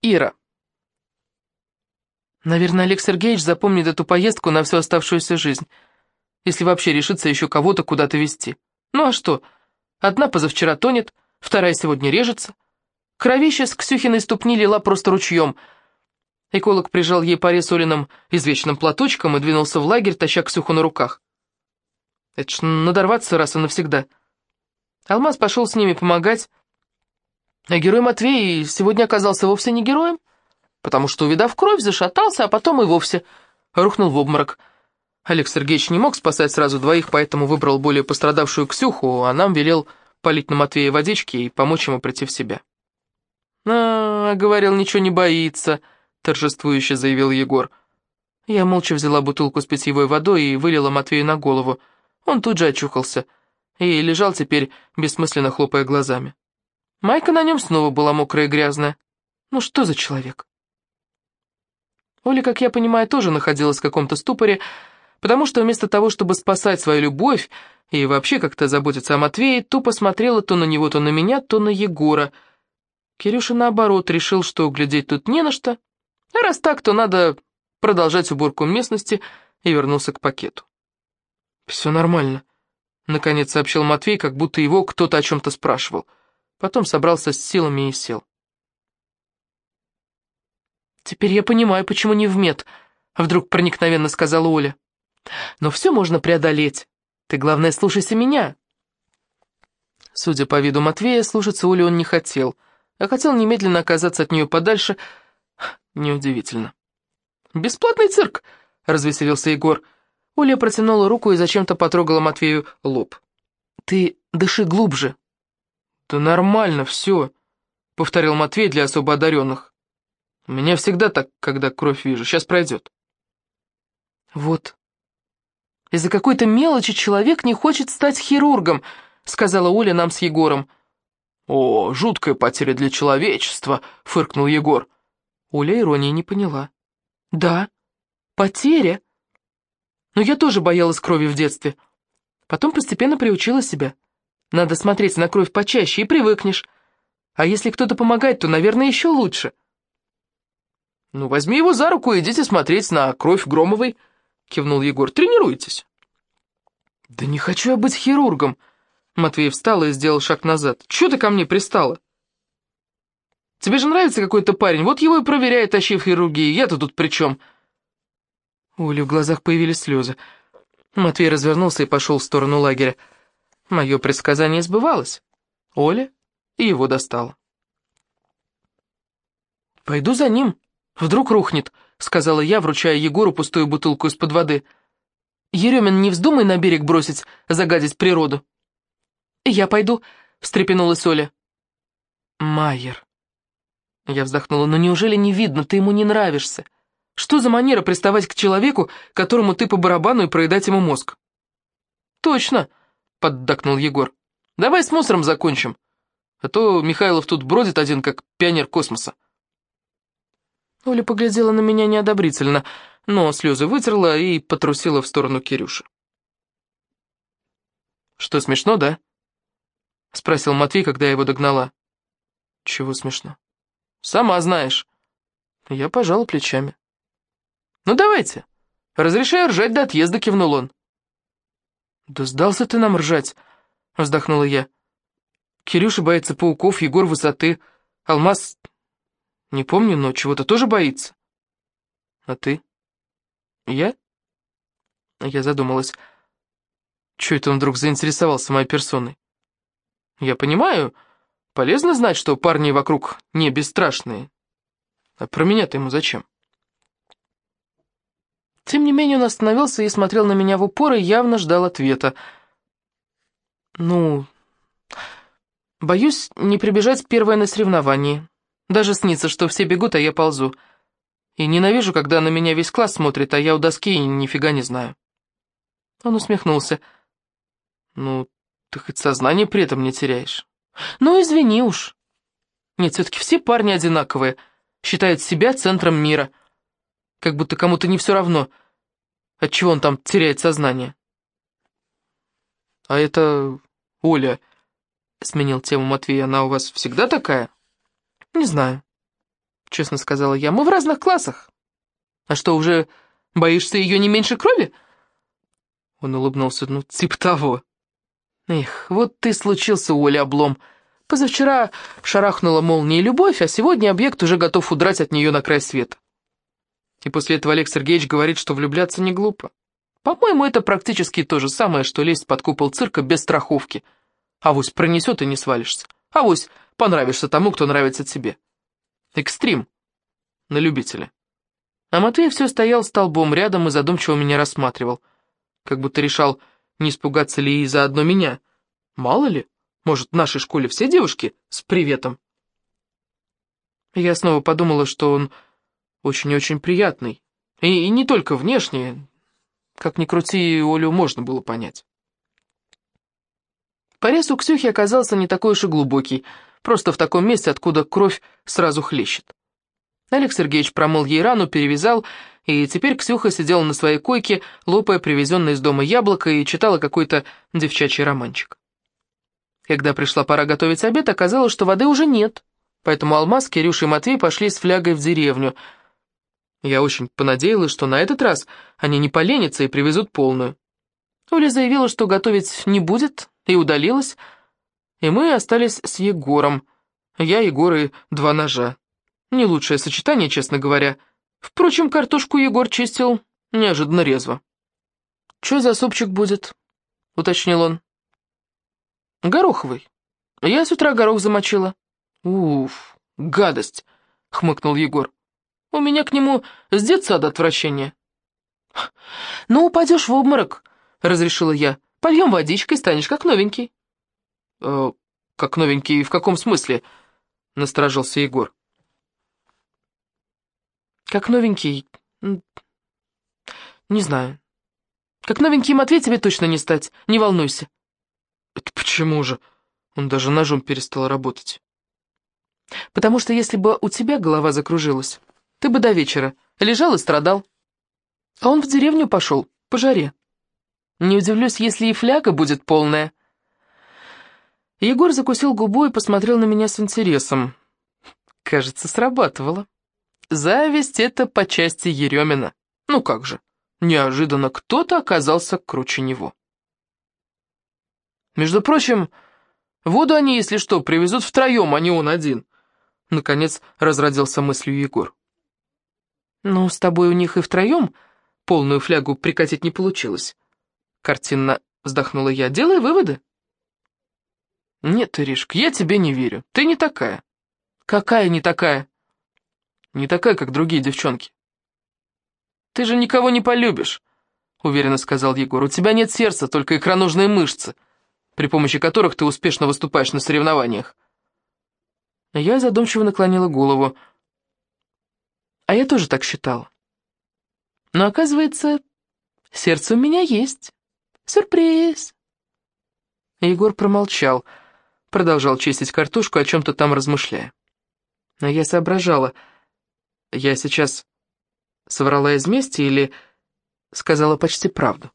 Ира. Наверное, Олег Сергеевич запомнит эту поездку на всю оставшуюся жизнь, если вообще решится еще кого-то куда-то везти. Ну а что? Одна позавчера тонет, вторая сегодня режется. Кровище с Ксюхиной ступни лила просто ручьем. Эколог прижал ей порез Олиным извечным платочком и двинулся в лагерь, таща Ксюху на руках. Это ж надорваться раз и навсегда. Алмаз пошел с ними помогать, а герой Матвей сегодня оказался вовсе не героем, потому что, увидав кровь, зашатался, а потом и вовсе рухнул в обморок. Олег Сергеевич не мог спасать сразу двоих, поэтому выбрал более пострадавшую Ксюху, а нам велел полить на Матвея водички и помочь ему прийти в себя. «А, — говорил, ничего не боится, — торжествующе заявил Егор. Я молча взяла бутылку с питьевой водой и вылила Матвею на голову. Он тут же очухался и лежал теперь, бессмысленно хлопая глазами. Майка на нем снова была мокрая и грязная. Ну что за человек? Оля, как я понимаю, тоже находилась в каком-то ступоре, потому что вместо того, чтобы спасать свою любовь и вообще как-то заботиться о Матвее, тупо смотрела то на него, то на меня, то на Егора. Кирюша, наоборот, решил, что глядеть тут не на что, а раз так, то надо продолжать уборку местности, и вернулся к пакету. «Все нормально», — наконец сообщил Матвей, как будто его кто-то о чем-то спрашивал. Потом собрался с силами и сел. «Теперь я понимаю, почему не в мед», — вдруг проникновенно сказала Оля. «Но все можно преодолеть. Ты, главное, слушайся меня». Судя по виду Матвея, слушаться Олю он не хотел, а хотел немедленно оказаться от нее подальше. Неудивительно. «Бесплатный цирк!» — развеселился Егор. Оля протянула руку и зачем-то потрогала Матвею лоб. «Ты дыши глубже», «Да нормально все», — повторил Матвей для особо одаренных. «У меня всегда так, когда кровь вижу. Сейчас пройдет». «Вот. Из-за какой-то мелочи человек не хочет стать хирургом», — сказала Оля нам с Егором. «О, жуткая потеря для человечества», — фыркнул Егор. Оля иронии не поняла. «Да, потеря. Но я тоже боялась крови в детстве. Потом постепенно приучила себя». Надо смотреть на кровь почаще, и привыкнешь. А если кто-то помогает, то, наверное, еще лучше. «Ну, возьми его за руку и идите смотреть на кровь Громовой», — кивнул Егор. «Тренируйтесь». «Да не хочу я быть хирургом», — Матвей встал и сделал шаг назад. «Чего ты ко мне пристала?» «Тебе же нравится какой-то парень, вот его и проверяй, тащи в хирургии, я-то тут при чем?» У в глазах появились слезы. Матвей развернулся и пошел в сторону лагеря. Мое предсказание сбывалось. Оля и его достала. «Пойду за ним. Вдруг рухнет», — сказала я, вручая Егору пустую бутылку из-под воды. «Еремин, не вздумай на берег бросить, загадить природу». «Я пойду», — встрепенулась Оля. «Майер». Я вздохнула, но неужели не видно, ты ему не нравишься? Что за манера приставать к человеку, которому ты по барабану и проедать ему мозг? «Точно», — поддакнул Егор. «Давай с мусором закончим, а то Михайлов тут бродит один, как пионер космоса». Оля поглядела на меня неодобрительно, но слезы вытерла и потрусила в сторону Кирюши. «Что, смешно, да?» — спросил Матвей, когда я его догнала. «Чего смешно?» «Сама знаешь». Я пожала плечами. «Ну давайте, разрешаю ржать до отъезда», — кивнул он. «Да сдался ты нам ржать!» — вздохнула я. «Кирюша боится пауков, Егор высоты, Алмаз... Не помню, но чего-то тоже боится». «А ты?» «Я?» Я задумалась. Чего это он вдруг заинтересовался моей персоной? «Я понимаю, полезно знать, что парни вокруг не бесстрашные. А про меня-то ему зачем?» Тем не менее он остановился и смотрел на меня в упор и явно ждал ответа. «Ну, боюсь не прибежать первое на соревновании. Даже снится, что все бегут, а я ползу. И ненавижу, когда на меня весь класс смотрит, а я у доски и нифига не знаю». Он усмехнулся. «Ну, ты хоть сознание при этом не теряешь». «Ну, извини уж. Нет, все-таки все парни одинаковые, считают себя центром мира» как будто кому-то не все равно, отчего он там теряет сознание. «А это Оля», — сменил тему Матвей, — «она у вас всегда такая?» «Не знаю. честно сказала я. «Мы в разных классах. А что, уже боишься ее не меньше крови?» Он улыбнулся. «Ну, типа того». «Эх, вот ты случился, Оля, облом. Позавчера шарахнула молнией любовь, а сегодня объект уже готов удрать от нее на край света». И после этого Олег Сергеевич говорит, что влюбляться не глупо. По-моему, это практически то же самое, что лезть под купол цирка без страховки. Авось пронесет и не свалишься. Авось понравишься тому, кто нравится тебе. Экстрим. На любителя. А Матвей все стоял столбом рядом и задумчиво меня рассматривал. Как будто решал, не испугаться ли и заодно меня. Мало ли, может, в нашей школе все девушки с приветом. Я снова подумала, что он очень-очень приятный. И, и не только внешне. Как ни крути, Олю можно было понять. Порез у Ксюхи оказался не такой уж и глубокий, просто в таком месте, откуда кровь сразу хлещет. Олег Сергеевич промыл ей рану, перевязал, и теперь Ксюха сидела на своей койке, лопая привезенное из дома яблоко и читала какой-то девчачий романчик. Когда пришла пора готовить обед, оказалось, что воды уже нет, поэтому Алмаз, Кирюша и Матвей пошли с флягой в деревню — я очень понадеялась, что на этот раз они не поленятся и привезут полную. Оля заявила, что готовить не будет, и удалилась, и мы остались с Егором. Я, Егор и два ножа. Не лучшее сочетание, честно говоря. Впрочем, картошку Егор чистил неожиданно резво. «Что за супчик будет?» — уточнил он. «Гороховый. Я с утра горох замочила». «Уф, гадость!» — хмыкнул Егор. У меня к нему с детсада отвращение». «Ну, упадешь в обморок», — разрешила я. «Польем водичкой, станешь как новенький». «Э, «Как новенький в каком смысле?» — насторожился Егор. «Как новенький... Не знаю. Как новенький Матвей тебе точно не стать, не волнуйся». «Это почему же?» Он даже ножом перестал работать. «Потому что если бы у тебя голова закружилась, ты бы до вечера лежал и страдал. А он в деревню пошел, по жаре. Не удивлюсь, если и фляга будет полная. Егор закусил губу и посмотрел на меня с интересом. Кажется, срабатывало. Зависть — это по части Еремина. Ну как же, неожиданно кто-то оказался круче него. Между прочим, воду они, если что, привезут втроем, а не он один. Наконец разродился мыслью Егор. «Ну, с тобой у них и втроем полную флягу прикатить не получилось». Картинно вздохнула я. «Делай выводы». «Нет, Иришка, я тебе не верю. Ты не такая». «Какая не такая?» «Не такая, как другие девчонки». «Ты же никого не полюбишь», — уверенно сказал Егор. «У тебя нет сердца, только икроножные мышцы, при помощи которых ты успешно выступаешь на соревнованиях». Я задумчиво наклонила голову. А я тоже так считала. Но оказывается, сердце у меня есть. Сюрприз. Егор промолчал, продолжал чистить картошку, о чем-то там размышляя. Но я соображала, я сейчас соврала из мести или сказала почти правду.